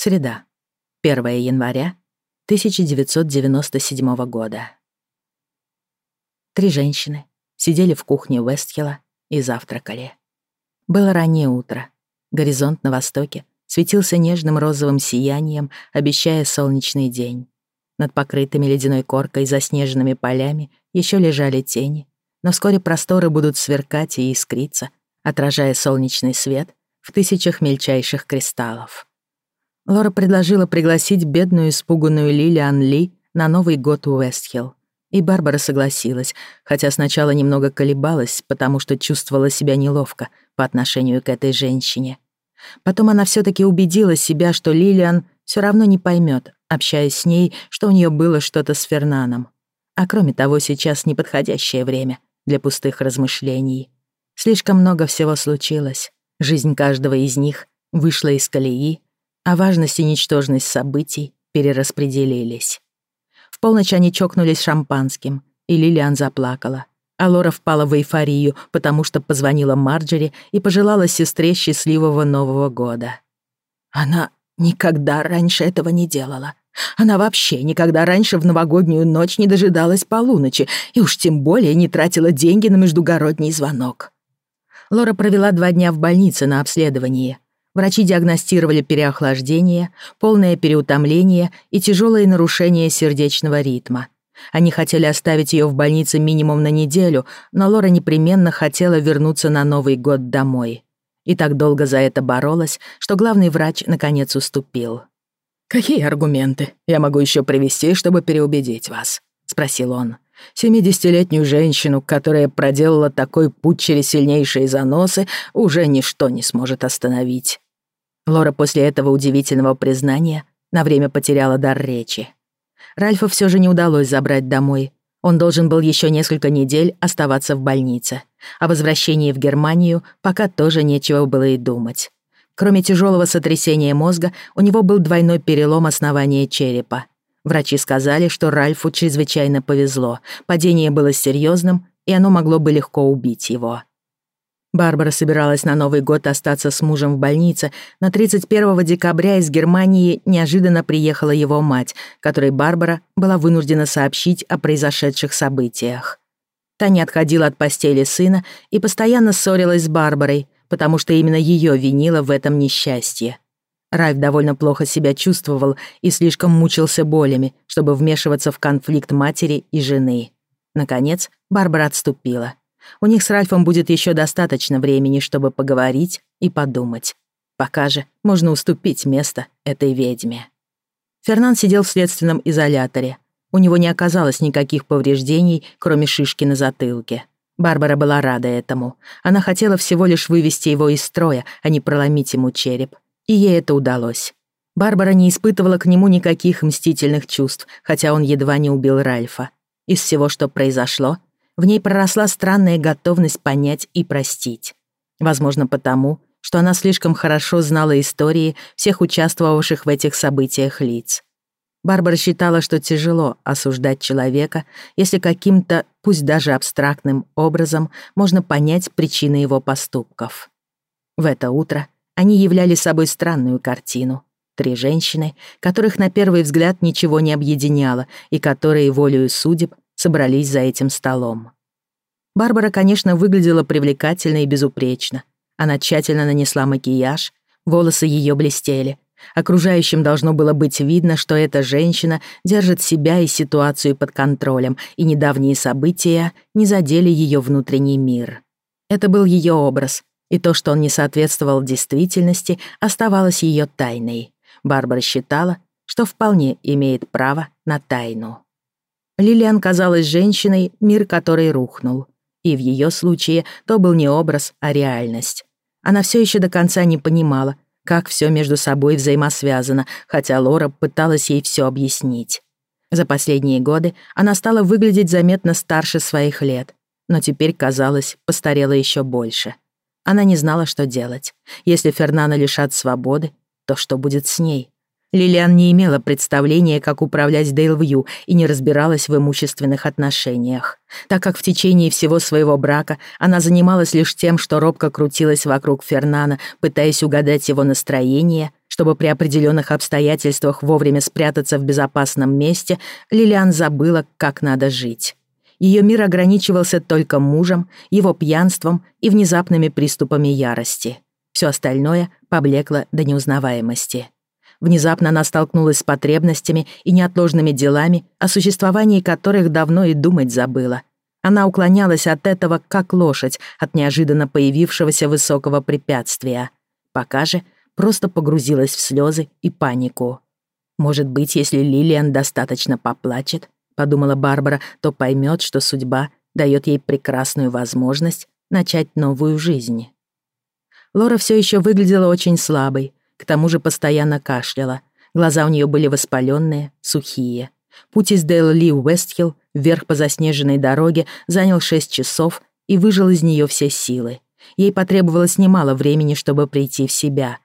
Среда. 1 января 1997 года. Три женщины сидели в кухне Вестхилла и завтракали. Было раннее утро. Горизонт на востоке светился нежным розовым сиянием, обещая солнечный день. Над покрытыми ледяной коркой заснеженными полями еще лежали тени, но вскоре просторы будут сверкать и искриться, отражая солнечный свет в тысячах мельчайших кристаллов. Лора предложила пригласить бедную испуганную Лилиан Ли на Новый год у Уэстхилл. И Барбара согласилась, хотя сначала немного колебалась, потому что чувствовала себя неловко по отношению к этой женщине. Потом она все таки убедила себя, что Лилиан все равно не поймет, общаясь с ней, что у нее было что-то с Фернаном. А кроме того, сейчас неподходящее время для пустых размышлений. Слишком много всего случилось. Жизнь каждого из них вышла из колеи, а важность и ничтожность событий перераспределились. В полночь они чокнулись шампанским, и Лилиан заплакала. А Лора впала в эйфорию, потому что позвонила Марджери и пожелала сестре счастливого Нового года. Она никогда раньше этого не делала. Она вообще никогда раньше в новогоднюю ночь не дожидалась полуночи и уж тем более не тратила деньги на междугородний звонок. Лора провела два дня в больнице на обследовании — Врачи диагностировали переохлаждение, полное переутомление и тяжелое нарушение сердечного ритма. Они хотели оставить ее в больнице минимум на неделю, но Лора непременно хотела вернуться на Новый год домой. И так долго за это боролась, что главный врач наконец уступил. «Какие аргументы я могу еще привести, чтобы переубедить вас?» — спросил он. «Семидесятилетнюю женщину, которая проделала такой путь через сильнейшие заносы, уже ничто не сможет остановить». Лора после этого удивительного признания на время потеряла дар речи. Ральфа все же не удалось забрать домой. Он должен был еще несколько недель оставаться в больнице. О возвращении в Германию пока тоже нечего было и думать. Кроме тяжелого сотрясения мозга, у него был двойной перелом основания черепа. Врачи сказали, что Ральфу чрезвычайно повезло. Падение было серьезным, и оно могло бы легко убить его. Барбара собиралась на Новый год остаться с мужем в больнице, но 31 декабря из Германии неожиданно приехала его мать, которой Барбара была вынуждена сообщить о произошедших событиях. Таня отходила от постели сына и постоянно ссорилась с Барбарой, потому что именно ее винила в этом несчастье. Райф довольно плохо себя чувствовал и слишком мучился болями, чтобы вмешиваться в конфликт матери и жены. Наконец, Барбара отступила. У них с Ральфом будет еще достаточно времени, чтобы поговорить и подумать. Пока же можно уступить место этой ведьме. Фернан сидел в следственном изоляторе. У него не оказалось никаких повреждений, кроме шишки на затылке. Барбара была рада этому. Она хотела всего лишь вывести его из строя, а не проломить ему череп. И ей это удалось. Барбара не испытывала к нему никаких мстительных чувств, хотя он едва не убил Ральфа. Из всего, что произошло, в ней проросла странная готовность понять и простить. Возможно, потому, что она слишком хорошо знала истории всех участвовавших в этих событиях лиц. Барбара считала, что тяжело осуждать человека, если каким-то, пусть даже абстрактным образом, можно понять причины его поступков. В это утро они являли собой странную картину. Три женщины, которых на первый взгляд ничего не объединяло и которые волею судеб собрались за этим столом. Барбара, конечно, выглядела привлекательно и безупречно. Она тщательно нанесла макияж, волосы ее блестели. Окружающим должно было быть видно, что эта женщина держит себя и ситуацию под контролем, и недавние события не задели ее внутренний мир. Это был ее образ, и то, что он не соответствовал действительности, оставалось ее тайной. Барбара считала, что вполне имеет право на тайну. Лилиан казалась женщиной, мир которой рухнул. И в ее случае то был не образ, а реальность. Она все еще до конца не понимала, как все между собой взаимосвязано, хотя Лора пыталась ей все объяснить. За последние годы она стала выглядеть заметно старше своих лет, но теперь, казалось, постарела еще больше. Она не знала, что делать. Если Фернана лишат свободы, то что будет с ней? Лилиан не имела представления, как управлять Дейлвью и не разбиралась в имущественных отношениях, так как в течение всего своего брака она занималась лишь тем, что робко крутилась вокруг Фернана, пытаясь угадать его настроение, чтобы при определенных обстоятельствах вовремя спрятаться в безопасном месте, Лилиан забыла, как надо жить. Ее мир ограничивался только мужем, его пьянством и внезапными приступами ярости. Все остальное поблекло до неузнаваемости. Внезапно она столкнулась с потребностями и неотложными делами, о существовании которых давно и думать забыла. Она уклонялась от этого, как лошадь, от неожиданно появившегося высокого препятствия. Пока же просто погрузилась в слезы и панику. «Может быть, если Лилиан достаточно поплачет», — подумала Барбара, то поймет, что судьба дает ей прекрасную возможность начать новую жизнь. Лора все еще выглядела очень слабой, к тому же постоянно кашляла. Глаза у нее были воспаленные, сухие. Путь из Дейл-Ли в Уэстхилл, вверх по заснеженной дороге занял 6 часов и выжил из нее все силы. Ей потребовалось немало времени, чтобы прийти в себя.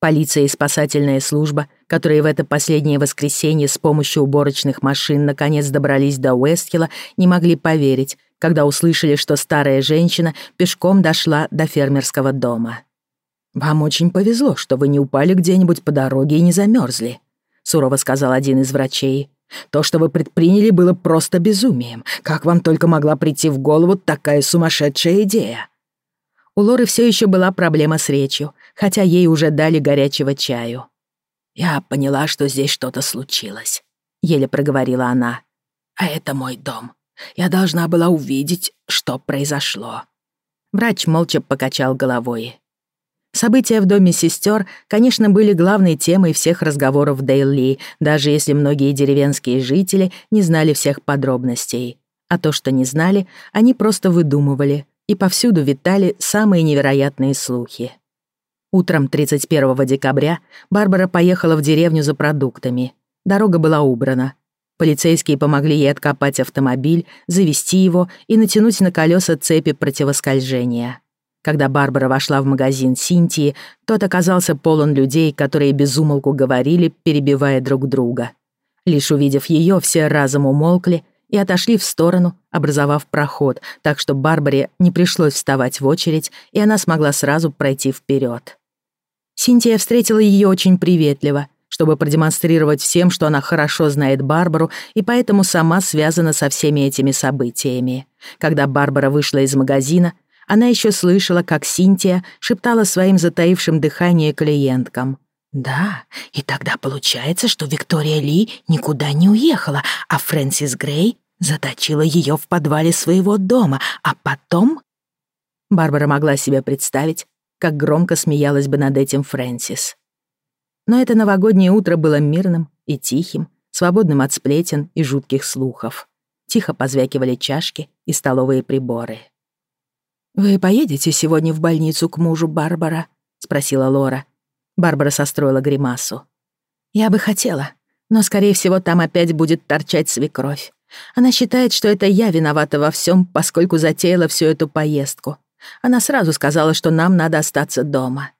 Полиция и спасательная служба, которые в это последнее воскресенье с помощью уборочных машин наконец добрались до Уэстхилла, не могли поверить, когда услышали, что старая женщина пешком дошла до фермерского дома. «Вам очень повезло, что вы не упали где-нибудь по дороге и не замерзли», — сурово сказал один из врачей. «То, что вы предприняли, было просто безумием. Как вам только могла прийти в голову такая сумасшедшая идея?» У Лоры все еще была проблема с речью, хотя ей уже дали горячего чаю. «Я поняла, что здесь что-то случилось», — еле проговорила она. «А это мой дом. Я должна была увидеть, что произошло». Врач молча покачал головой. События в доме сестер, конечно, были главной темой всех разговоров в Дейли, даже если многие деревенские жители не знали всех подробностей. А то, что не знали, они просто выдумывали, и повсюду витали самые невероятные слухи. Утром 31 декабря Барбара поехала в деревню за продуктами. Дорога была убрана. Полицейские помогли ей откопать автомобиль, завести его и натянуть на колеса цепи противоскольжения. Когда Барбара вошла в магазин Синтии, тот оказался полон людей, которые безумолку говорили, перебивая друг друга. Лишь увидев ее, все разом умолкли и отошли в сторону, образовав проход, так что Барбаре не пришлось вставать в очередь, и она смогла сразу пройти вперед. Синтия встретила ее очень приветливо, чтобы продемонстрировать всем, что она хорошо знает Барбару и поэтому сама связана со всеми этими событиями. Когда Барбара вышла из магазина, она еще слышала, как Синтия шептала своим затаившим дыхание клиенткам. «Да, и тогда получается, что Виктория Ли никуда не уехала, а Фрэнсис Грей заточила ее в подвале своего дома, а потом...» Барбара могла себе представить, как громко смеялась бы над этим Фрэнсис. Но это новогоднее утро было мирным и тихим, свободным от сплетен и жутких слухов. Тихо позвякивали чашки и столовые приборы. «Вы поедете сегодня в больницу к мужу Барбара?» — спросила Лора. Барбара состроила гримасу. «Я бы хотела, но, скорее всего, там опять будет торчать свекровь. Она считает, что это я виновата во всем, поскольку затеяла всю эту поездку. Она сразу сказала, что нам надо остаться дома».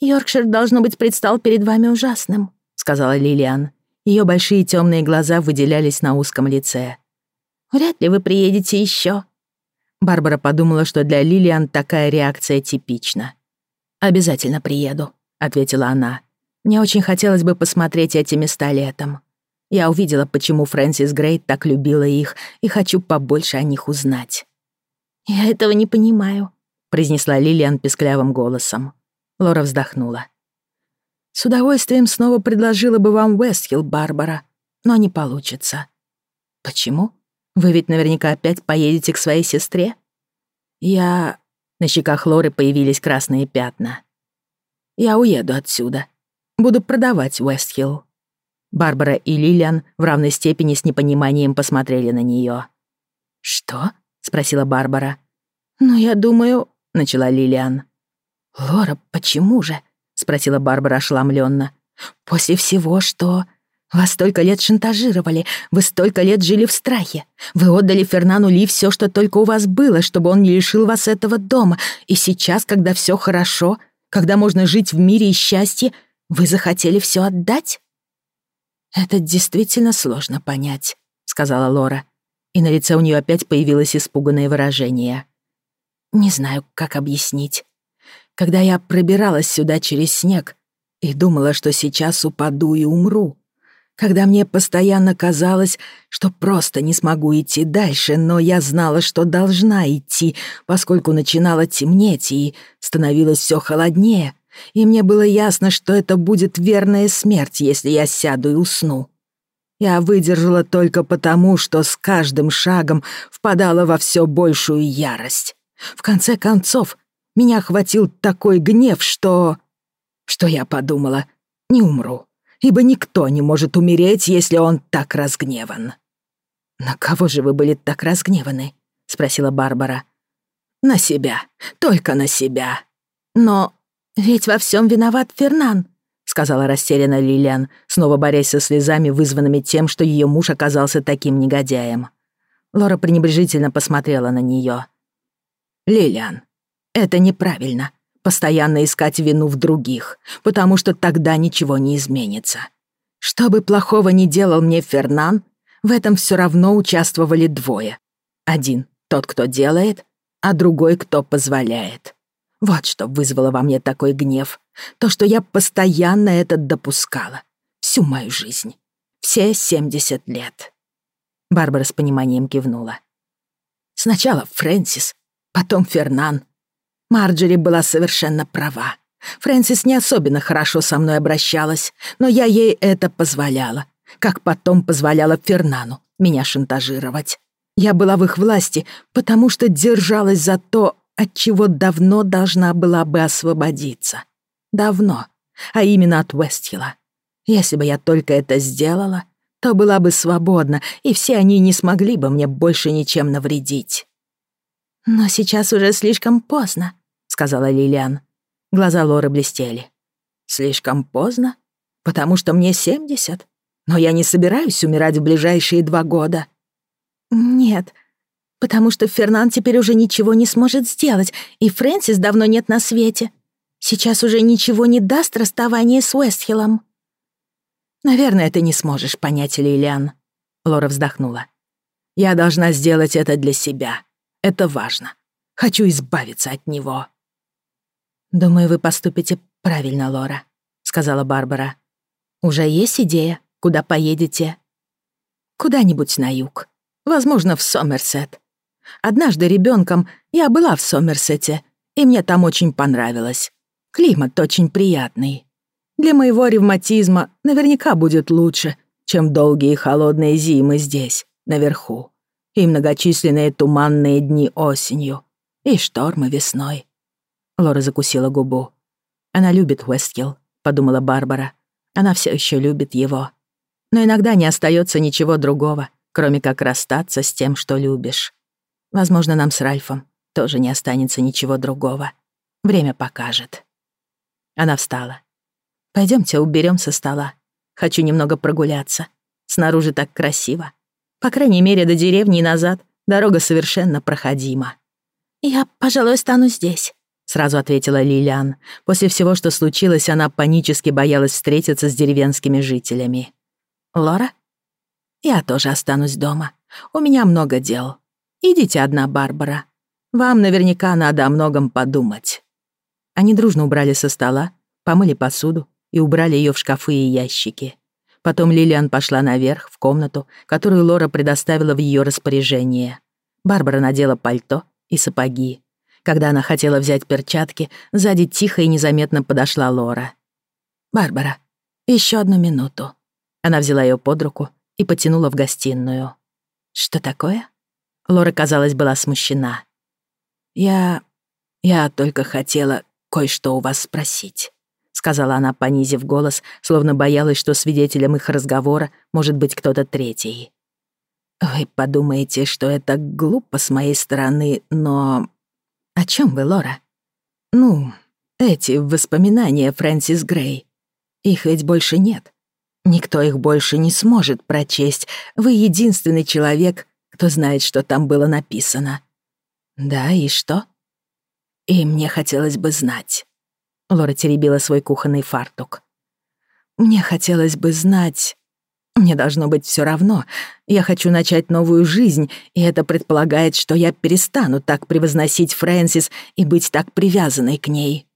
«Йоркшир, должно быть, предстал перед вами ужасным», — сказала Лилиан. Ее большие темные глаза выделялись на узком лице. «Вряд ли вы приедете еще. Барбара подумала, что для Лилиан такая реакция типична. «Обязательно приеду», — ответила она. «Мне очень хотелось бы посмотреть эти места летом. Я увидела, почему Фрэнсис Грейт так любила их, и хочу побольше о них узнать». «Я этого не понимаю», — произнесла Лилиан песклявым голосом. Лора вздохнула. «С удовольствием снова предложила бы вам Вестхилл, Барбара, но не получится». «Почему?» Вы ведь наверняка опять поедете к своей сестре?» «Я...» На щеках Лоры появились красные пятна. «Я уеду отсюда. Буду продавать Уэстхилл». Барбара и Лилиан в равной степени с непониманием посмотрели на нее. «Что?» — спросила Барбара. «Ну, я думаю...» — начала Лилиан. «Лора, почему же?» — спросила Барбара ошеломленно. «После всего, что...» Вас столько лет шантажировали, вы столько лет жили в страхе. Вы отдали Фернану Ли все, что только у вас было, чтобы он не лишил вас этого дома. И сейчас, когда все хорошо, когда можно жить в мире и счастье, вы захотели все отдать? Это действительно сложно понять, сказала Лора, и на лице у нее опять появилось испуганное выражение. Не знаю, как объяснить. Когда я пробиралась сюда через снег и думала, что сейчас упаду и умру, когда мне постоянно казалось, что просто не смогу идти дальше, но я знала, что должна идти, поскольку начинало темнеть и становилось все холоднее, и мне было ясно, что это будет верная смерть, если я сяду и усну. Я выдержала только потому, что с каждым шагом впадала во все большую ярость. В конце концов, меня охватил такой гнев, что... что я подумала, не умру ибо никто не может умереть, если он так разгневан». «На кого же вы были так разгневаны?» — спросила Барбара. «На себя, только на себя. Но ведь во всем виноват Фернан», — сказала растерянно Лилиан, снова борясь со слезами, вызванными тем, что ее муж оказался таким негодяем. Лора пренебрежительно посмотрела на нее. «Лилиан, это неправильно», постоянно искать вину в других, потому что тогда ничего не изменится. Что бы плохого ни делал мне Фернан, в этом все равно участвовали двое. Один — тот, кто делает, а другой, кто позволяет. Вот что вызвало во мне такой гнев. То, что я постоянно это допускала. Всю мою жизнь. Все 70 лет. Барбара с пониманием кивнула. Сначала Фрэнсис, потом Фернан, Марджери была совершенно права. Фрэнсис не особенно хорошо со мной обращалась, но я ей это позволяла, как потом позволяла Фернану меня шантажировать. Я была в их власти, потому что держалась за то, от чего давно должна была бы освободиться. Давно, а именно от Уэстхилла. Если бы я только это сделала, то была бы свободна, и все они не смогли бы мне больше ничем навредить. Но сейчас уже слишком поздно, сказала Лилиан. Глаза Лоры блестели. «Слишком поздно? Потому что мне семьдесят? Но я не собираюсь умирать в ближайшие два года». «Нет, потому что Фернан теперь уже ничего не сможет сделать, и Фрэнсис давно нет на свете. Сейчас уже ничего не даст расставание с Уэстхиллом». «Наверное, ты не сможешь понять, Лилиан», — Лора вздохнула. «Я должна сделать это для себя. Это важно. Хочу избавиться от него». «Думаю, вы поступите правильно, Лора», — сказала Барбара. «Уже есть идея, куда поедете?» «Куда-нибудь на юг. Возможно, в Сомерсет. Однажды ребенком я была в Сомерсете, и мне там очень понравилось. Климат очень приятный. Для моего ревматизма наверняка будет лучше, чем долгие холодные зимы здесь, наверху, и многочисленные туманные дни осенью, и штормы весной. Лора закусила губу. «Она любит Уэсткилл», — подумала Барбара. «Она все еще любит его. Но иногда не остается ничего другого, кроме как расстаться с тем, что любишь. Возможно, нам с Ральфом тоже не останется ничего другого. Время покажет». Она встала. Пойдемте уберем со стола. Хочу немного прогуляться. Снаружи так красиво. По крайней мере, до деревни и назад дорога совершенно проходима». «Я, пожалуй, стану здесь», сразу ответила Лилиан. После всего, что случилось, она панически боялась встретиться с деревенскими жителями. Лора? Я тоже останусь дома. У меня много дел. Идите одна, Барбара. Вам наверняка надо о многом подумать. Они дружно убрали со стола, помыли посуду и убрали ее в шкафы и ящики. Потом Лилиан пошла наверх, в комнату, которую Лора предоставила в ее распоряжение. Барбара надела пальто и сапоги. Когда она хотела взять перчатки, сзади тихо и незаметно подошла Лора. «Барбара, еще одну минуту». Она взяла ее под руку и потянула в гостиную. «Что такое?» Лора, казалось, была смущена. «Я... я только хотела кое-что у вас спросить», — сказала она, понизив голос, словно боялась, что свидетелем их разговора может быть кто-то третий. «Вы подумаете, что это глупо с моей стороны, но «О чем вы, Лора?» «Ну, эти воспоминания Фрэнсис Грей. Их ведь больше нет. Никто их больше не сможет прочесть. Вы единственный человек, кто знает, что там было написано». «Да, и что?» «И мне хотелось бы знать». Лора теребила свой кухонный фартук. «Мне хотелось бы знать, мне должно быть все равно. Я хочу начать новую жизнь, и это предполагает, что я перестану так превозносить Фрэнсис и быть так привязанной к ней.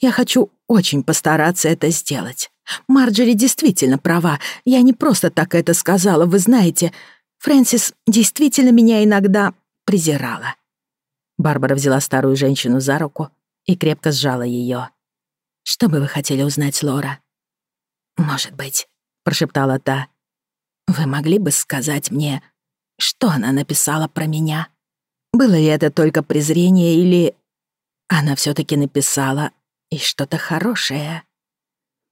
Я хочу очень постараться это сделать. Марджери действительно права. Я не просто так это сказала, вы знаете. Фрэнсис действительно меня иногда презирала. Барбара взяла старую женщину за руку и крепко сжала ее. «Что бы вы хотели узнать, Лора?» «Может быть», — прошептала та. Вы могли бы сказать мне, что она написала про меня? Было ли это только презрение или... Она всё-таки написала и что-то хорошее.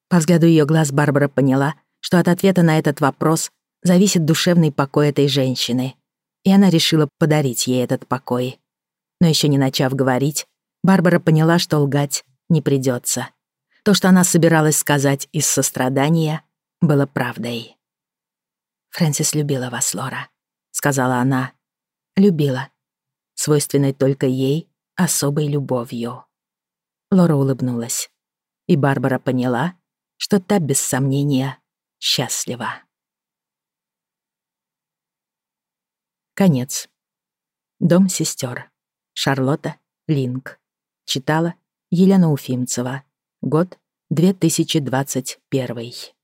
По взгляду её глаз Барбара поняла, что от ответа на этот вопрос зависит душевный покой этой женщины. И она решила подарить ей этот покой. Но ещё не начав говорить, Барбара поняла, что лгать не придётся. То, что она собиралась сказать из сострадания, было правдой. Фрэнсис любила вас, Лора», — сказала она. «Любила. Свойственной только ей особой любовью». Лора улыбнулась. И Барбара поняла, что та, без сомнения, счастлива. Конец. Дом сестер. Шарлотта Линк. Читала Елена Уфимцева. Год 2021.